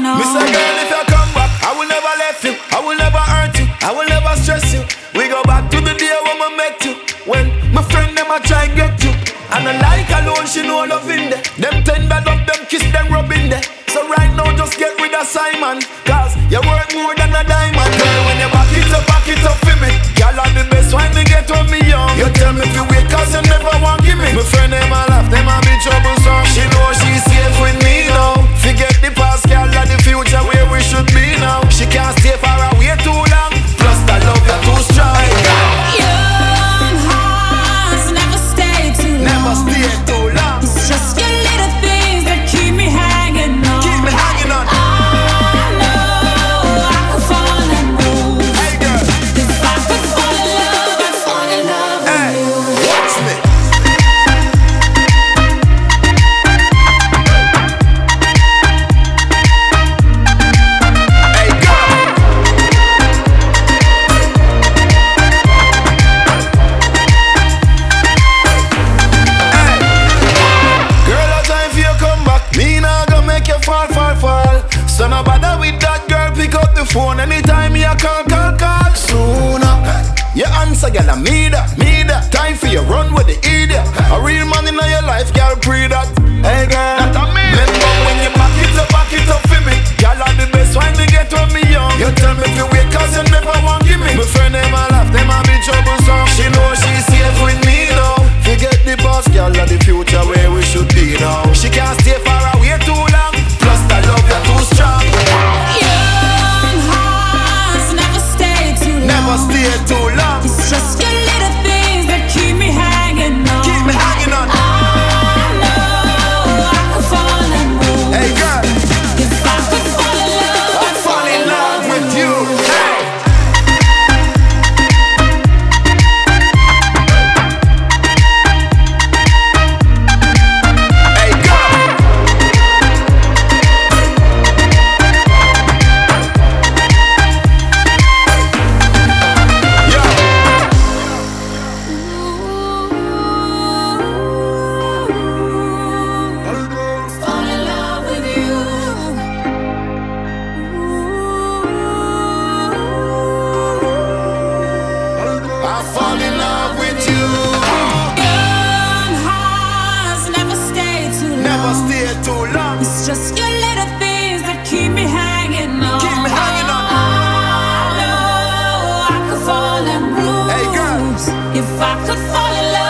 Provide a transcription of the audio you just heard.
no. Me say, girl, if you come back, I will never let you. I will never hurt you. I will never stress you. We go back to the day when we met you. When my friend them a try get you. And I like alone, she know love in there. Them tender love, them kiss, them rub in there. So right now, just get rid of Simon. Cause you work more than a diamond. Girl, when you back it up, back it up for me. Girl, are the best when me get when me phone anytime me a call, call, call. Sooner. You answer, girl, I me that, me that. Time for you run with the idiot. A real man in your life, girl, pre that. Hey, girl. That a me. Remember when you back it up, back it up for me. Girl, are the best when me get when me young. You tell me to wait, cause you never want give me. My friend, them a laugh, them a be troublesome. She know she safe with me now. Forget the past, girl, and the future where we should be now. She can't stay far away If I could fall in love.